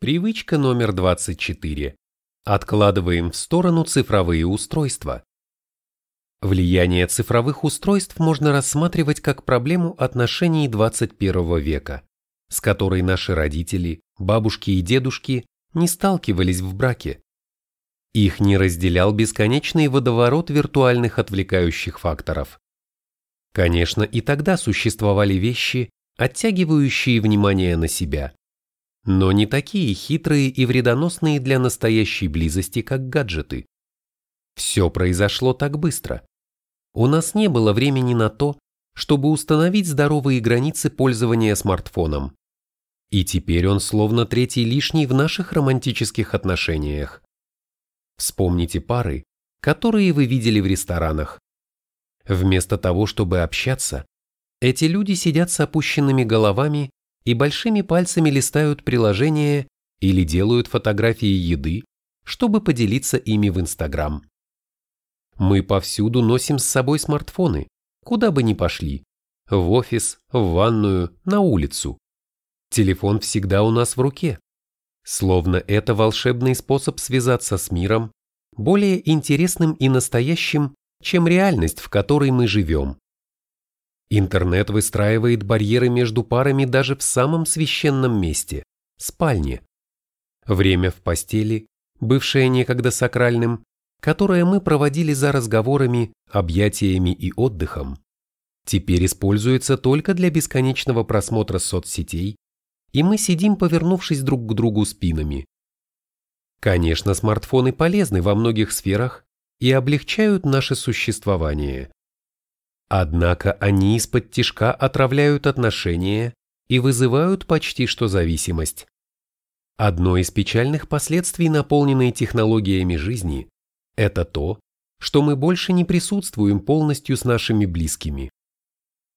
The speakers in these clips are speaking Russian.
Привычка номер 24. Откладываем в сторону цифровые устройства. Влияние цифровых устройств можно рассматривать как проблему отношений 21 века, с которой наши родители, бабушки и дедушки не сталкивались в браке. Их не разделял бесконечный водоворот виртуальных отвлекающих факторов. Конечно, и тогда существовали вещи, оттягивающие внимание на себя, но не такие хитрые и вредоносные для настоящей близости, как гаджеты. Все произошло так быстро. У нас не было времени на то, чтобы установить здоровые границы пользования смартфоном. И теперь он словно третий лишний в наших романтических отношениях. Вспомните пары, которые вы видели в ресторанах. Вместо того, чтобы общаться, эти люди сидят с опущенными головами и большими пальцами листают приложения или делают фотографии еды, чтобы поделиться ими в Инстаграм. Мы повсюду носим с собой смартфоны, куда бы ни пошли. В офис, в ванную, на улицу. Телефон всегда у нас в руке. Словно это волшебный способ связаться с миром, более интересным и настоящим, чем реальность, в которой мы живем. Интернет выстраивает барьеры между парами даже в самом священном месте – спальне. Время в постели, бывшее некогда сакральным, которое мы проводили за разговорами, объятиями и отдыхом, теперь используется только для бесконечного просмотра соцсетей, и мы сидим, повернувшись друг к другу спинами. Конечно, смартфоны полезны во многих сферах и облегчают наше существование. Однако они из-под тишка отравляют отношения и вызывают почти что зависимость. Одно из печальных последствий наполненной технологиями жизни – это то, что мы больше не присутствуем полностью с нашими близкими.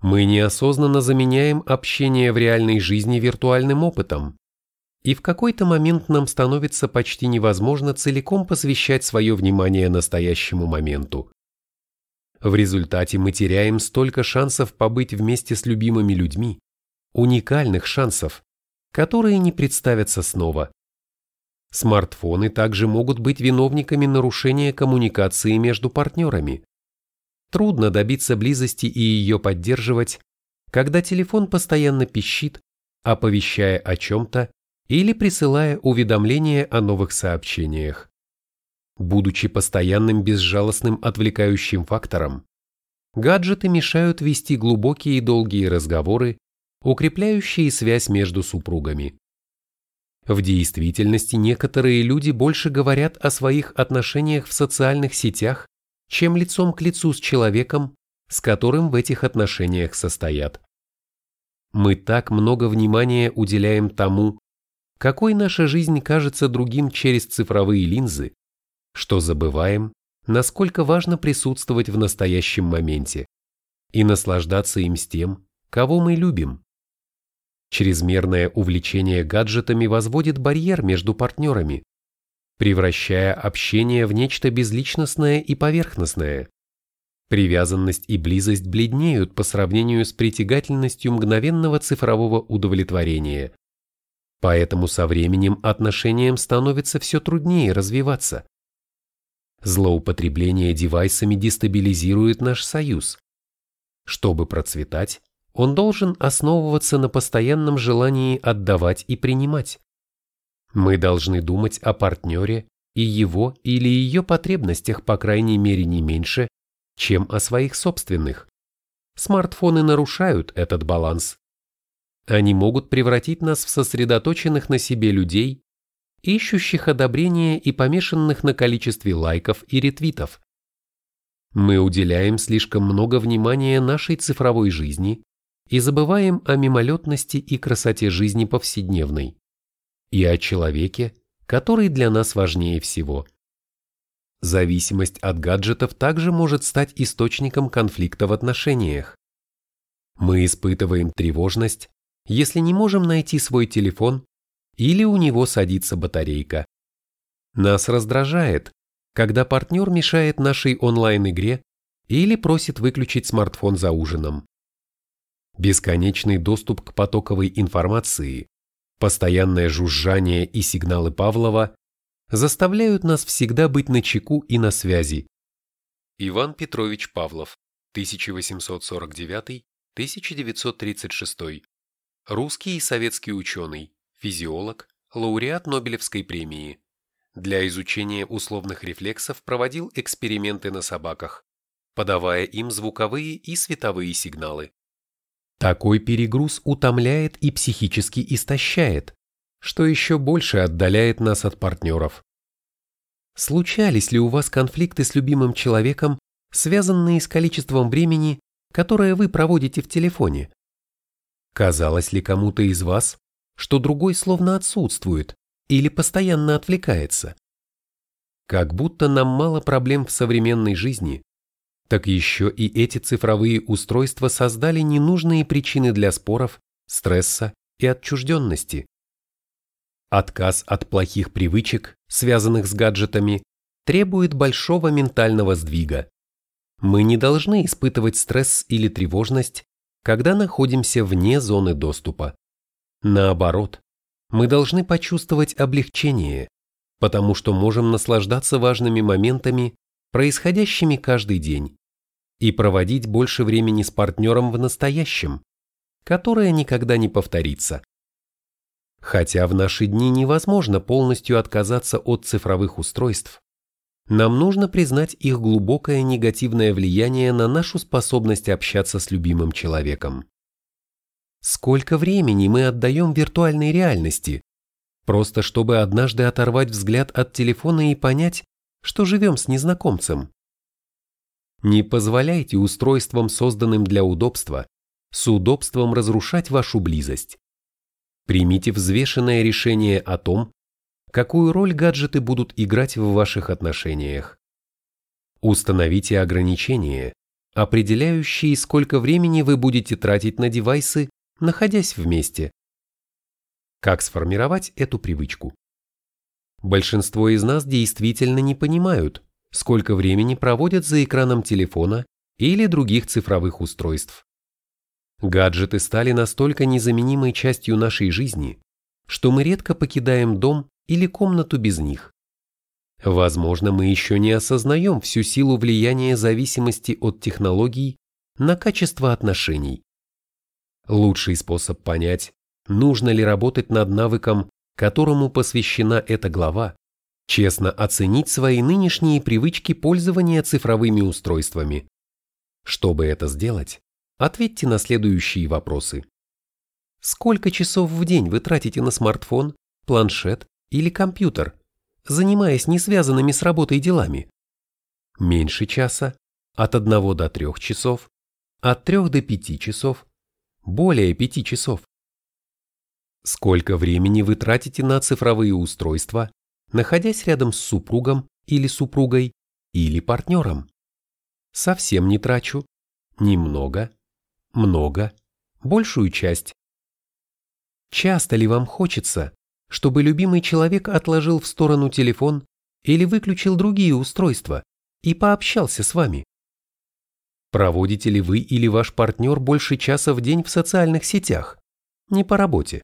Мы неосознанно заменяем общение в реальной жизни виртуальным опытом, и в какой-то момент нам становится почти невозможно целиком посвящать свое внимание настоящему моменту. В результате мы теряем столько шансов побыть вместе с любимыми людьми, уникальных шансов, которые не представятся снова. Смартфоны также могут быть виновниками нарушения коммуникации между партнерами. Трудно добиться близости и ее поддерживать, когда телефон постоянно пищит, оповещая о чем-то или присылая уведомления о новых сообщениях. Будучи постоянным безжалостным отвлекающим фактором, гаджеты мешают вести глубокие и долгие разговоры, укрепляющие связь между супругами. В действительности некоторые люди больше говорят о своих отношениях в социальных сетях, чем лицом к лицу с человеком, с которым в этих отношениях состоят. Мы так много внимания уделяем тому, какой наша жизнь кажется другим через цифровые линзы, что забываем, насколько важно присутствовать в настоящем моменте и наслаждаться им с тем, кого мы любим. Чрезмерное увлечение гаджетами возводит барьер между партнерами, превращая общение в нечто безличностное и поверхностное. Привязанность и близость бледнеют по сравнению с притягательностью мгновенного цифрового удовлетворения. Поэтому со временем отношениям становится все труднее развиваться. Злоупотребление девайсами дестабилизирует наш союз. Чтобы процветать, он должен основываться на постоянном желании отдавать и принимать. Мы должны думать о партнере и его или ее потребностях по крайней мере не меньше, чем о своих собственных. Смартфоны нарушают этот баланс. Они могут превратить нас в сосредоточенных на себе людей, ищущих одобрения и помешанных на количестве лайков и ретвитов. Мы уделяем слишком много внимания нашей цифровой жизни и забываем о мимолетности и красоте жизни повседневной и о человеке, который для нас важнее всего. Зависимость от гаджетов также может стать источником конфликта в отношениях. Мы испытываем тревожность, если не можем найти свой телефон или у него садится батарейка. Нас раздражает, когда партнер мешает нашей онлайн-игре или просит выключить смартфон за ужином. Бесконечный доступ к потоковой информации Постоянное жужжание и сигналы Павлова заставляют нас всегда быть на чеку и на связи. Иван Петрович Павлов, 1849-1936. Русский и советский ученый, физиолог, лауреат Нобелевской премии. Для изучения условных рефлексов проводил эксперименты на собаках, подавая им звуковые и световые сигналы. Такой перегруз утомляет и психически истощает, что еще больше отдаляет нас от партнеров. Случались ли у вас конфликты с любимым человеком, связанные с количеством времени, которое вы проводите в телефоне? Казалось ли кому-то из вас, что другой словно отсутствует или постоянно отвлекается? Как будто нам мало проблем в современной жизни, так еще и эти цифровые устройства создали ненужные причины для споров, стресса и отчужденности. Отказ от плохих привычек, связанных с гаджетами, требует большого ментального сдвига. Мы не должны испытывать стресс или тревожность, когда находимся вне зоны доступа. Наоборот, мы должны почувствовать облегчение, потому что можем наслаждаться важными моментами происходящими каждый день, и проводить больше времени с партнером в настоящем, которое никогда не повторится. Хотя в наши дни невозможно полностью отказаться от цифровых устройств, нам нужно признать их глубокое негативное влияние на нашу способность общаться с любимым человеком. Сколько времени мы отдаем виртуальной реальности, просто чтобы однажды оторвать взгляд от телефона и понять, что живем с незнакомцем. Не позволяйте устройствам, созданным для удобства, с удобством разрушать вашу близость. Примите взвешенное решение о том, какую роль гаджеты будут играть в ваших отношениях. Установите ограничения, определяющие, сколько времени вы будете тратить на девайсы, находясь вместе. Как сформировать эту привычку? Большинство из нас действительно не понимают, сколько времени проводят за экраном телефона или других цифровых устройств. Гаджеты стали настолько незаменимой частью нашей жизни, что мы редко покидаем дом или комнату без них. Возможно, мы еще не осознаем всю силу влияния зависимости от технологий на качество отношений. Лучший способ понять, нужно ли работать над навыком которому посвящена эта глава, честно оценить свои нынешние привычки пользования цифровыми устройствами. Чтобы это сделать, ответьте на следующие вопросы. Сколько часов в день вы тратите на смартфон, планшет или компьютер, занимаясь не связанными с работой делами? Меньше часа, от 1 до 3 часов, от 3 до 5 часов, более 5 часов. Сколько времени вы тратите на цифровые устройства, находясь рядом с супругом или супругой или партнером? Совсем не трачу. Немного. Много. Большую часть. Часто ли вам хочется, чтобы любимый человек отложил в сторону телефон или выключил другие устройства и пообщался с вами? Проводите ли вы или ваш партнер больше часа в день в социальных сетях? Не по работе.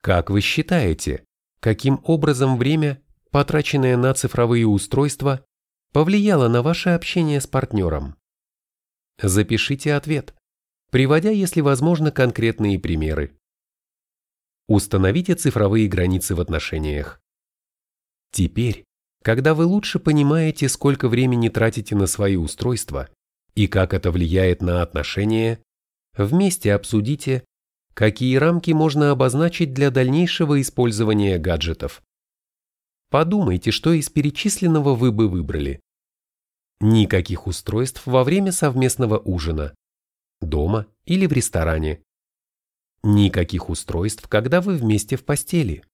Как вы считаете, каким образом время, потраченное на цифровые устройства, повлияло на ваше общение с партнером? Запишите ответ, приводя, если возможно, конкретные примеры. Установите цифровые границы в отношениях. Теперь, когда вы лучше понимаете, сколько времени тратите на свои устройства и как это влияет на отношения, вместе обсудите, какие рамки можно обозначить для дальнейшего использования гаджетов. Подумайте, что из перечисленного вы бы выбрали. Никаких устройств во время совместного ужина, дома или в ресторане. Никаких устройств, когда вы вместе в постели.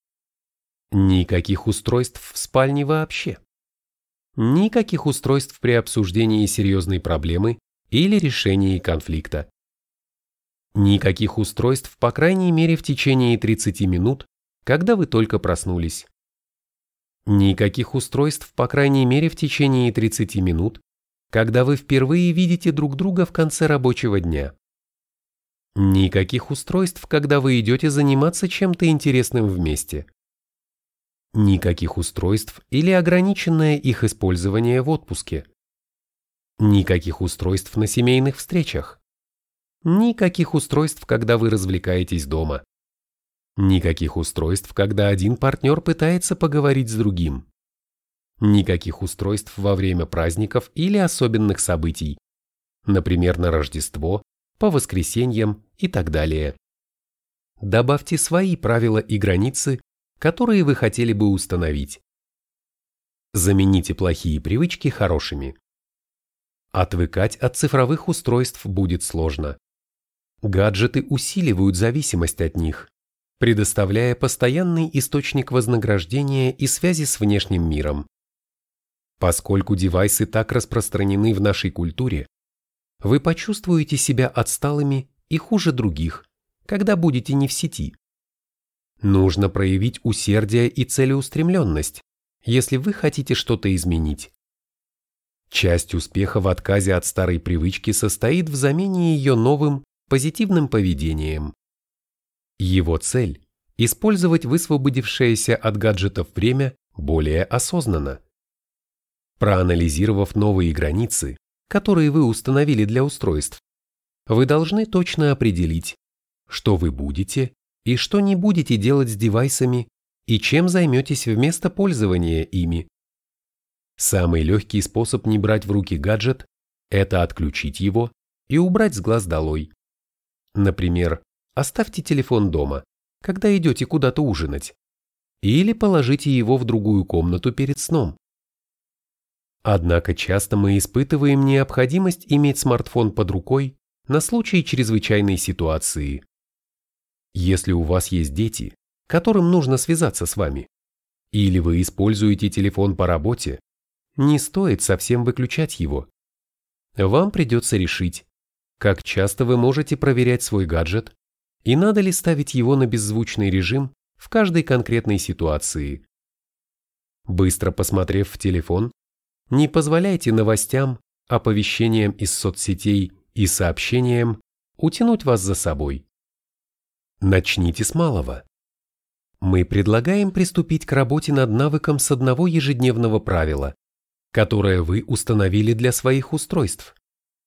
Никаких устройств в спальне вообще. Никаких устройств при обсуждении серьезной проблемы или решении конфликта. Никаких устройств, по крайней мере, в течение 30 минут, когда вы только проснулись. Никаких устройств, по крайней мере, в течение 30 минут, когда вы впервые видите друг друга в конце рабочего дня. Никаких устройств, когда вы идете заниматься чем-то интересным вместе. Никаких устройств или ограниченное их использование в отпуске. Никаких устройств на семейных встречах. Никаких устройств, когда вы развлекаетесь дома. Никаких устройств, когда один партнер пытается поговорить с другим. Никаких устройств во время праздников или особенных событий, например, на Рождество, по воскресеньям и так далее. Добавьте свои правила и границы, которые вы хотели бы установить. Замените плохие привычки хорошими. Отвыкать от цифровых устройств будет сложно. Гаджеты усиливают зависимость от них, предоставляя постоянный источник вознаграждения и связи с внешним миром. Поскольку девайсы так распространены в нашей культуре, вы почувствуете себя отсталыми и хуже других, когда будете не в сети. Нужно проявить усердие и целеустремленность, если вы хотите что-то изменить. Часть успеха в отказе от старой привычки состоит в замене ее новым, позитивным поведением. Его цель – использовать высвободившееся от гаджетов время более осознанно. Проанализировав новые границы, которые вы установили для устройств, вы должны точно определить, что вы будете и что не будете делать с девайсами и чем займетесь вместо пользования ими. Самый легкий способ не брать в руки гаджет – это отключить его и убрать с глаз долой. Например, оставьте телефон дома, когда идете куда-то ужинать, или положите его в другую комнату перед сном. Однако часто мы испытываем необходимость иметь смартфон под рукой на случай чрезвычайной ситуации. Если у вас есть дети, которым нужно связаться с вами, или вы используете телефон по работе, не стоит совсем выключать его. Вам придется решить, как часто вы можете проверять свой гаджет и надо ли ставить его на беззвучный режим в каждой конкретной ситуации. Быстро посмотрев в телефон, не позволяйте новостям, оповещениям из соцсетей и сообщениям утянуть вас за собой. Начните с малого. Мы предлагаем приступить к работе над навыком с одного ежедневного правила, которое вы установили для своих устройств.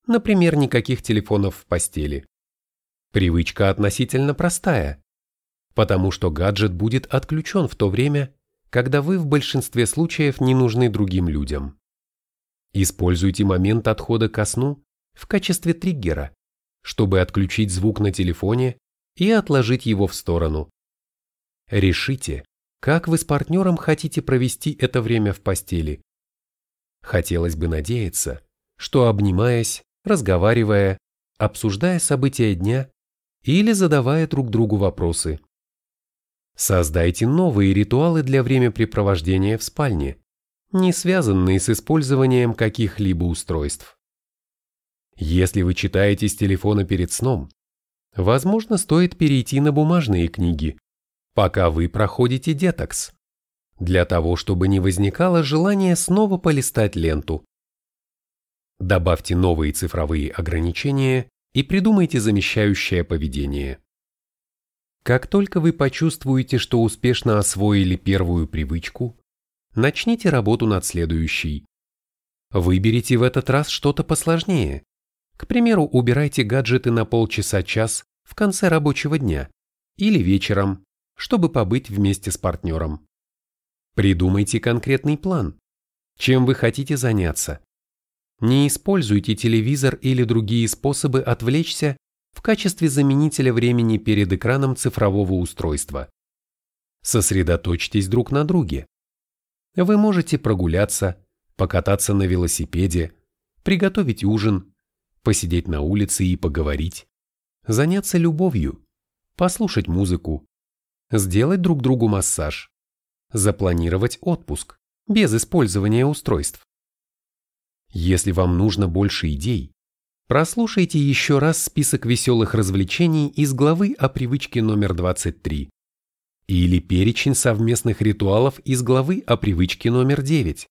Например, никаких телефонов в постели. Привычка относительно простая, потому что гаджет будет отключен в то время, когда вы в большинстве случаев не нужны другим людям. Используйте момент отхода ко сну в качестве триггера, чтобы отключить звук на телефоне и отложить его в сторону. Решите, как вы с партнером хотите провести это время в постели. Хотелось бы надеяться, что обнимаясь, разговаривая, обсуждая события дня или задавая друг другу вопросы. Создайте новые ритуалы для времяпрепровождения в спальне, не связанные с использованием каких-либо устройств. Если вы читаете с телефона перед сном, возможно, стоит перейти на бумажные книги, пока вы проходите детокс, для того, чтобы не возникало желания снова полистать ленту. Добавьте новые цифровые ограничения и придумайте замещающее поведение. Как только вы почувствуете, что успешно освоили первую привычку, начните работу над следующей. Выберите в этот раз что-то посложнее. К примеру, убирайте гаджеты на полчаса-час в конце рабочего дня или вечером, чтобы побыть вместе с партнером. Придумайте конкретный план. Чем вы хотите заняться? Не используйте телевизор или другие способы отвлечься в качестве заменителя времени перед экраном цифрового устройства. Сосредоточьтесь друг на друге. Вы можете прогуляться, покататься на велосипеде, приготовить ужин, посидеть на улице и поговорить, заняться любовью, послушать музыку, сделать друг другу массаж, запланировать отпуск без использования устройств. Если вам нужно больше идей, прослушайте еще раз список веселых развлечений из главы о привычке номер 23 или перечень совместных ритуалов из главы о привычке номер 9.